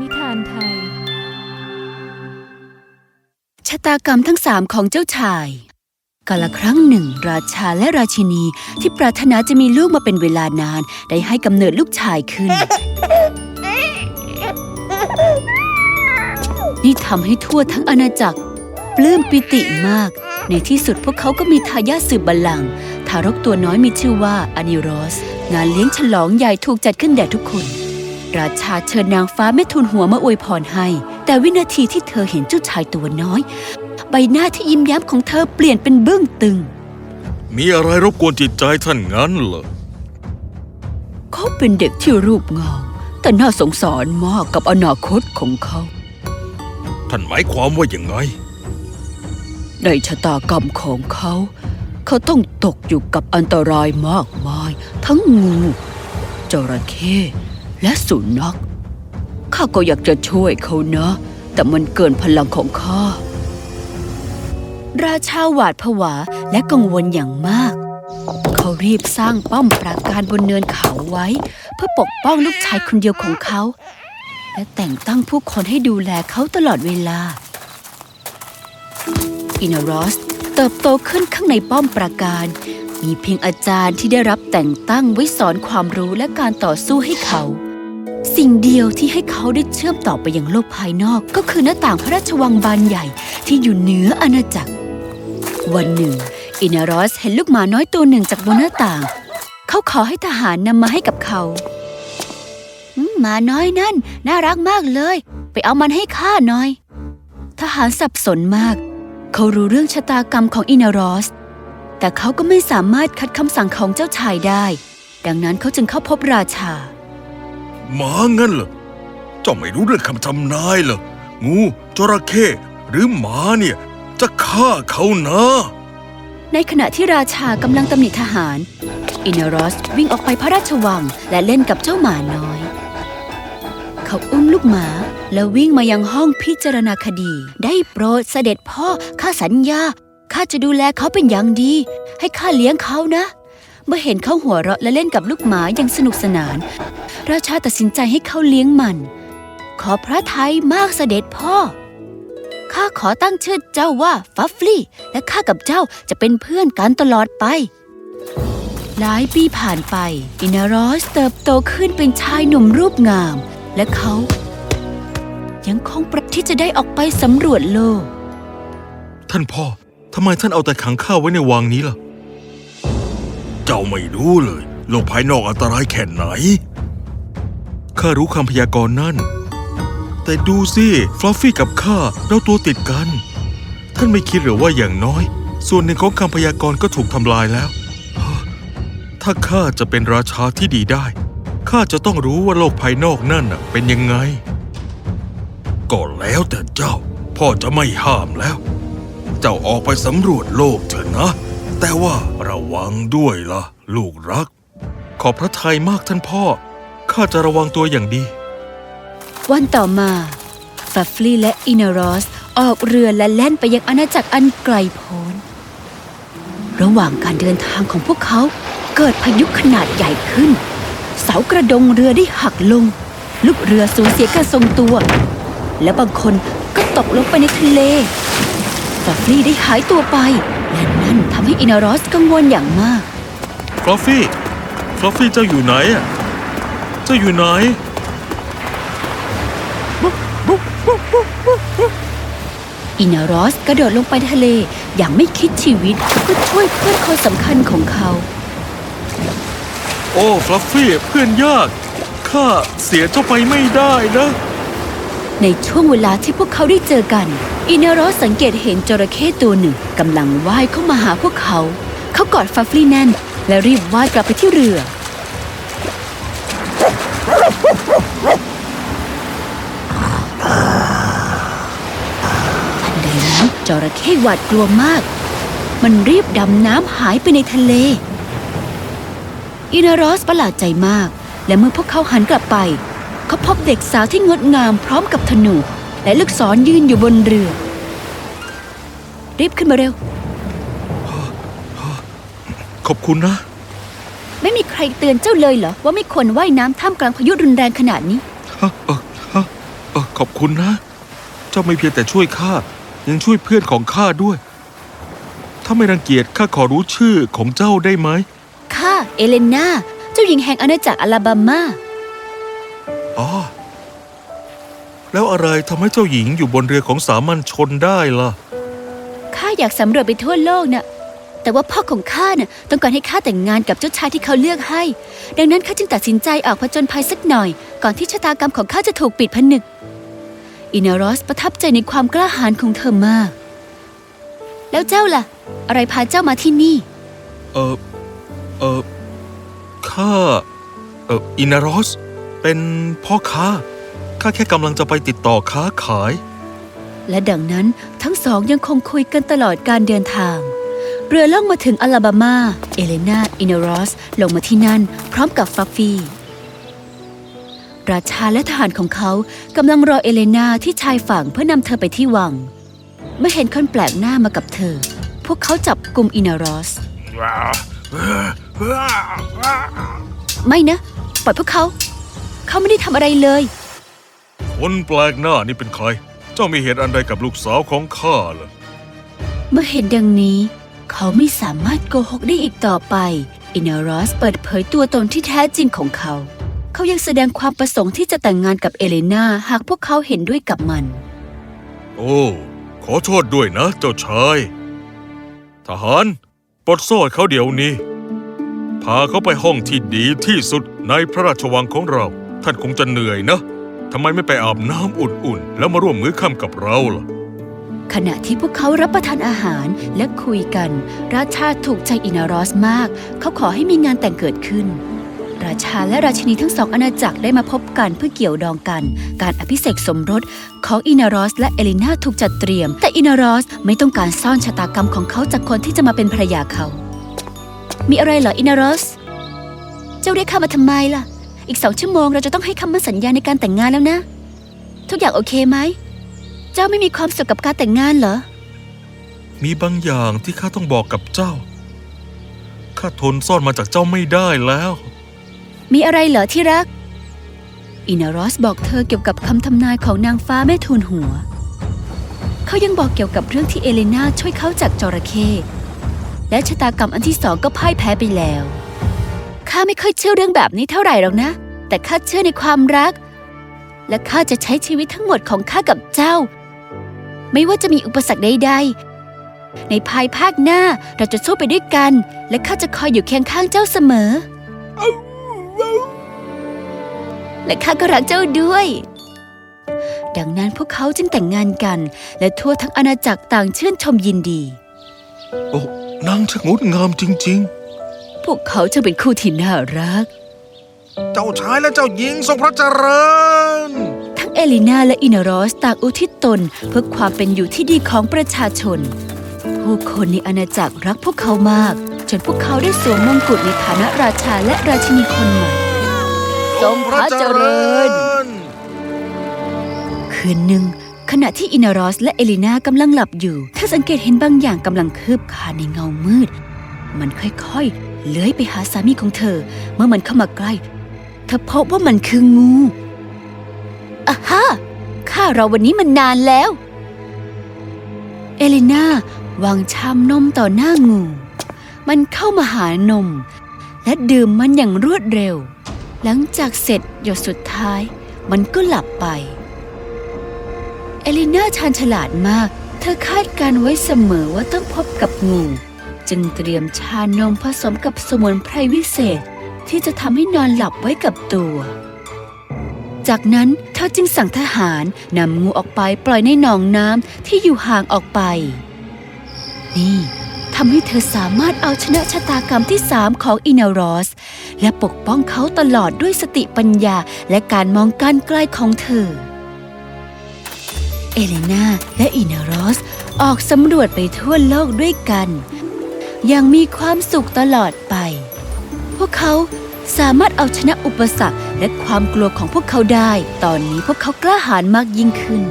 นิทานไทย ชะตากรรมทั้งสามของเจ้าชายกาละครั้งหนึ่ง ราชาและราชินีที่ปรารถนาจะมีลูกมาเป็นเวลานาน ได้ให้กำเนิดลูกชายขึ้น นี่ทำให้ทั่วทั้งอาณาจักร ปลื้มปิติมาก ในที่สุดพวกเขาก็มีทายาทสืบบัลลังก์ทารกตัวน้อยมีชื่อว่าอานิโรส งานเลี้ยงฉลองใหญ่ถูกจัดขึ้นแด่ทุกคน ราชาเชิญนางฟ้าแม่ทุนหัวมาอวยพรให้ แต่วินาทีที่เธอเห็นเจ้าชายตัวน้อย ใบหน้าที่ยิ้มแย้มของเธอเปลี่ยนเป็นเบื้องตึง มีอะไรรบกวนจิตใจท่านงั้นเหรอเขาเป็นเด็กที่รูปงามแต่น่าสงสารมากกับอนาคตของเขา ท่านหมายความว่าอย่างไงในชะตากรรมของเขา เขาต้องตกอยู่กับอันตรายมากมาย ทั้งงูจระเข้ และสุนัขข้าก็อยากจะช่วยเขานะ แต่มันเกินพลังของข้า ราชาหวาดผวาและกังวลอย่างมาก เขารีบสร้างป้อมปราการบนเนินเขาไว้ เพื่อปกป้องลูกชายคนเดียวของเขา และแต่งตั้งผู้คนให้ดูแลเขาตลอดเวลา อินารอสเติบโตขึ้นข้างในป้อมปราการ มีเพียงอาจารย์ที่ได้รับแต่งตั้งไว้สอนความรู้และการต่อสู้ให้เขา สิ่งเดียวที่ให้เขาได้เชื่อมต่อไปยังโลกภายนอกก็คือหน้าต่างพระราชวังบานใหญ่ที่อยู่เหนืออาณาจักร วันหนึ่ง อินารอสเห็นลูกหมาน้อยตัวหนึ่งจากบนหน้าต่าง เขาขอให้ทหารนำมาให้กับเขาหมาน้อยนั่น น่ารักมากเลย ไปเอามันให้ข้าหน่อย ทหารสับสนมาก เขารู้เรื่องชะตากรรมของอินารอส แต่เขาก็ไม่สามารถขัดคำสั่งของเจ้าชายได้ ดังนั้นเขาจึงเข้าพบราชา หมางั้นเหรอเจ้าไม่รู้เรื่องคำทำนายเหรองูจระเข้หรือหมาเนี่ย จะฆ่าเขานะ ในขณะที่ราชากำลังตำหนิทหาร อินารอสวิ่งออกไปพระราชวังและเล่นกับเจ้าหมาน้อย เขาอุ้มลูกหมาแล้ววิ่งมายังห้องพิจารณาคดี ได้โปรดเสด็จพ่อข้าสัญญาข้าจะดูแลเขาเป็นอย่างดี ให้ข้าเลี้ยงเขานะ เมื่อเห็นเขาหัวเราะและเล่นกับลูกหมาอย่างสนุกสนาน ราชาตัดสินใจให้เขาเลี้ยงมัน ขอพระทัยมากเสด็จพ่อ ข้าขอตั้งชื่อเจ้าว่าฟัฟลี่ และข้ากับเจ้าจะเป็นเพื่อนกันตลอดไป หลายปีผ่านไป อินารอสเติบโตขึ้นเป็นชายหนุ่มรูปงาม และเขา ยังคงปรารถนาที่จะได้ออกไปสำรวจโลก ท่านพ่อ ทำไมท่านเอาแต่ขังข้าไว้ในวังนี้ล่ะ เจ้าไม่รู้เลย โลกภายนอกอันตรายแค่ไหน ข้ารู้คำพยากรณ์นั่น แต่ดูสิฟลอฟฟี่กับข้าเราตัวติดกัน ท่านไม่คิดหรือว่าอย่างน้อย ส่วนหนึ่งของคำพยากรณ์ก็ถูกทำลายแล้ว ถ้าข้าจะเป็นราชาที่ดีได้ ข้าจะต้องรู้ว่าโลกภายนอกนั่นเป็นยังไง ก็แล้วแต่เจ้า พ่อจะไม่ห้ามแล้ว เจ้าออกไปสำรวจโลกเถอะนะ แต่ว่า ระวังด้วยล่ะ ลูกรัก ขอบพระทัยมากท่านพ่อ ข้าจะระวังตัวอย่างดี วันต่อมาฟลัฟฟี่และอินารอสออกเรือและแล่นไปยังอาณาจักรอันไกลโพ้น ระหว่างการเดินทางของพวกเขาเกิดพายุขนาดใหญ่ขึ้น เสากระโดงเรือได้หักลง ลูกเรือสูญเสียการทรงตัว และบางคนก็ตกลงไปในทะเลฟลัฟฟี่ได้หายตัวไป และนั่นทำให้อินารอสกังวลอย่างมาก ฟลัฟฟี่ ฟลัฟฟี่เจ้าอยู่ไหนอะเจ้าอยู่ไหน อินารอสกระโดดลงไปทะเลอย่างไม่คิดชีวิตเพื่อช่วยเพื่อนคนสำคัญของเขา โอ้ ฟลัฟฟี่เพื่อนยาก ข้าเสียเจ้าไปไม่ได้นะ ในช่วงเวลาที่พวกเขาได้เจอกัน อินารอสสังเกตเห็นจระเข้ตัวหนึ่งกำลังว่ายเข้ามาหาพวกเขา เขากอดฟัฟลี่แน่น และรีบว่ายกลับไปที่เรือ ทันใดนั้นจระเข้หวาดกลัวมาก มันรีบดำน้ำหายไปในทะเล อินารอสประหลาดใจมาก และเมื่อพวกเขาหันกลับไป เขาพบเด็กสาวที่งดงามพร้อมกับธนู และลูกศรยืนอยู่บนเรือ รีบขึ้นมาเร็ว ขอบคุณนะ ไม่มีใครเตือนเจ้าเลยเหรอ ว่าไม่ควรว่ายน้ำท่ามกลางพายุรุนแรงขนาดนี้ฮะเออฮะเอเออขอบคุณนะ เจ้าไม่เพียงแต่ช่วยข้า ยังช่วยเพื่อนของข้าด้วย ถ้าไม่รังเกียจข้าขอรู้ชื่อของเจ้าได้ไหมข้าเอเลนาเจ้าหญิงแห่งอาณาจักรอลาบามาอ๋อ แล้วอะไรทำให้เจ้าหญิงอยู่บนเรือของสามัญชนได้ล่ะ ข้าอยากสำรวจไปทั่วโลกน่ะ แต่ว่าพ่อของข้าน่ะต้องการให้ข้าแต่งงานกับเจ้าชายที่เขาเลือกให้ ดังนั้นข้าจึงตัดสินใจออกผจญภัยสักหน่อย ก่อนที่ชะตากรรมของข้าจะถูกปิดผนึก อินารอสประทับใจในความกล้าหาญของเธอมาก แล้วเจ้าล่ะ อะไรพาเจ้ามาที่นี่ เออเออข้า เอออินารอส เป็นพ่อค้า ข้าแค่กำลังจะไปติดต่อค้าขาย และดังนั้นทั้งสองยังคงคุยกันตลอดการเดินทาง เรือล่องมาถึงอลาบามา เอเลนาอินารอสลงมาที่นั่น พร้อมกับฟลัฟฟี่ราชาและทหารของเขากำลังรอเอเลนาที่ชายฝั่งเพื่อนำเธอไปที่วังเมื่อเห็นคนแปลกหน้ามากับเธอ พวกเขาจับกลุ่มอินารอส ไม่นะ ปล่อยพวกเขา เขาไม่ได้ทำอะไรเลย คนแปลกหน้านี่เป็นใคร เจ้ามีเหตุอันใดกับลูกสาวของข้าเหรอเมื่อเห็นดังนี้ เขาไม่สามารถโกหกได้อีกต่อไป อินารอสเปิดเผยตัวตนที่แท้จริงของเขา เขายังแสดงความประสงค์ที่จะแต่งงานกับเอเลนาหากพวกเขาเห็นด้วยกับมัน โอ้ ขอโทษด้วยนะ เจ้าชาย ทหารปลดโซ่เขาเดี๋ยวนี้ พาเขาไปห้องที่ดีที่สุดในพระราชวังของเรา ท่านคงจะเหนื่อยนะ ทำไมไม่ไปอาบน้ำอุ่นๆ แล้วมาร่วมมื้อค่ำกับเราล่ะ ขณะที่พวกเขารับประทานอาหารและคุยกัน ราชาถูกใจอินารอสมาก เขาขอให้มีงานแต่งเกิดขึ้น ราชาและราชินีทั้งสองอาณาจักรได้มาพบกันเพื่อเกี่ยวดองกัน การอภิเษกสมรสของอินารอสและเอลินาถูกจัดเตรียม แต่อินารอสไม่ต้องการซ่อนชะตากรรมของเขาจากคนที่จะมาเป็นภรรยาเขา มีอะไรเหรออินารอส เจ้าเรียกข้ามาทำไมล่ะ อีกสองชั่วโมงเราจะต้องให้คำมั่นสัญญาในการแต่งงานแล้วนะ ทุกอย่างโอเคไหม เจ้าไม่มีความสุขกับการแต่งงานเหรอ มีบางอย่างที่ข้าต้องบอกกับเจ้า ข้าทนซ่อนมาจากเจ้าไม่ได้แล้ว มีอะไรเหรอที่รัก อินารอสบอกเธอเกี่ยวกับคำทำนายของนางฟ้าแม่ทูลหัว เขายังบอกเกี่ยวกับเรื่องที่เอเลนาช่วยเขาจากจระเข้และชะตากรรมอันที่สองก็พ่ายแพ้ไปแล้ว ข้าไม่ค่อยเชื่อเรื่องแบบนี้เท่าไหร่หรอกนะ แต่ข้าเชื่อในความรัก และข้าจะใช้ชีวิตทั้งหมดของข้ากับเจ้า ไม่ว่าจะมีอุปสรรคใดๆ ในภายภาคหน้าเราจะสู้ไปด้วยกัน และข้าจะคอยอยู่เคียงข้างเจ้าเสมอ และข้าก็รักเจ้าด้วย ดังนั้นพวกเขาจึงแต่งงานกัน และทั่วทั้งอาณาจักรต่างชื่นชมยินดี โอ้นางช่างงดงามจริงพ วกเขาจะเป็นคู่ที่น่ารักๆเจ้าชายและเจ้าหญิงทรงพระเจริญ ทั้งเอลินาและอินารอสต่างอุทิศตนเพื่อความเป็นอยู่ที่ดีของประชาชน ผู้คนในอาณาจักรรักพวกเขามาก จนพวกเขาได้สวมมงกุฎในฐานะราชาและราชินีคนใหม่ทรงพระเจริญ คืนหนึ่งขณะที่อินารอสและเอลินากำลังหลับอยู่ เธอสังเกตเห็นบางอย่างกำลังคืบคลานในเงามืด มันค่อยๆ เลื้อยไปหาสามีของเธอ เมื่อมันเข้ามาใกล้ เธอพบว่ามันคืองูอะฮะข้าเราวันนี้มันนานแล้ว เอลินาวางชามนมต่อหน้างู มันเข้ามาหานม และดื่มมันอย่างรวดเร็ว หลังจากเสร็จหยดสุดท้าย มันก็หลับไป เอลิน่าชาญฉลาดมาก เธอคาดการไว้เสมอว่าต้องพบกับงู จึงเตรียมชานมผสมกับสมุนไพรวิเศษ ที่จะทำให้นอนหลับไว้กับตัว จากนั้นเธอจึงสั่งทหารนำงูออกไปปล่อยในหนองน้ำที่อยู่ห่างออกไป นี่ทำให้เธอสามารถเอาชนะชะตากรรมที่สามของอินารอส และปกป้องเขาตลอดด้วยสติปัญญาและการมองการไกลของเธอ เอเลนาและอินารอสออกสำรวจไปทั่วโลกด้วยกัน อย่างมีความสุขตลอดไป พวกเขาสามารถเอาชนะอุปสรรคและความกลัวของพวกเขาได้ ตอนนี้พวกเขากล้าหาญมากยิ่งขึ้น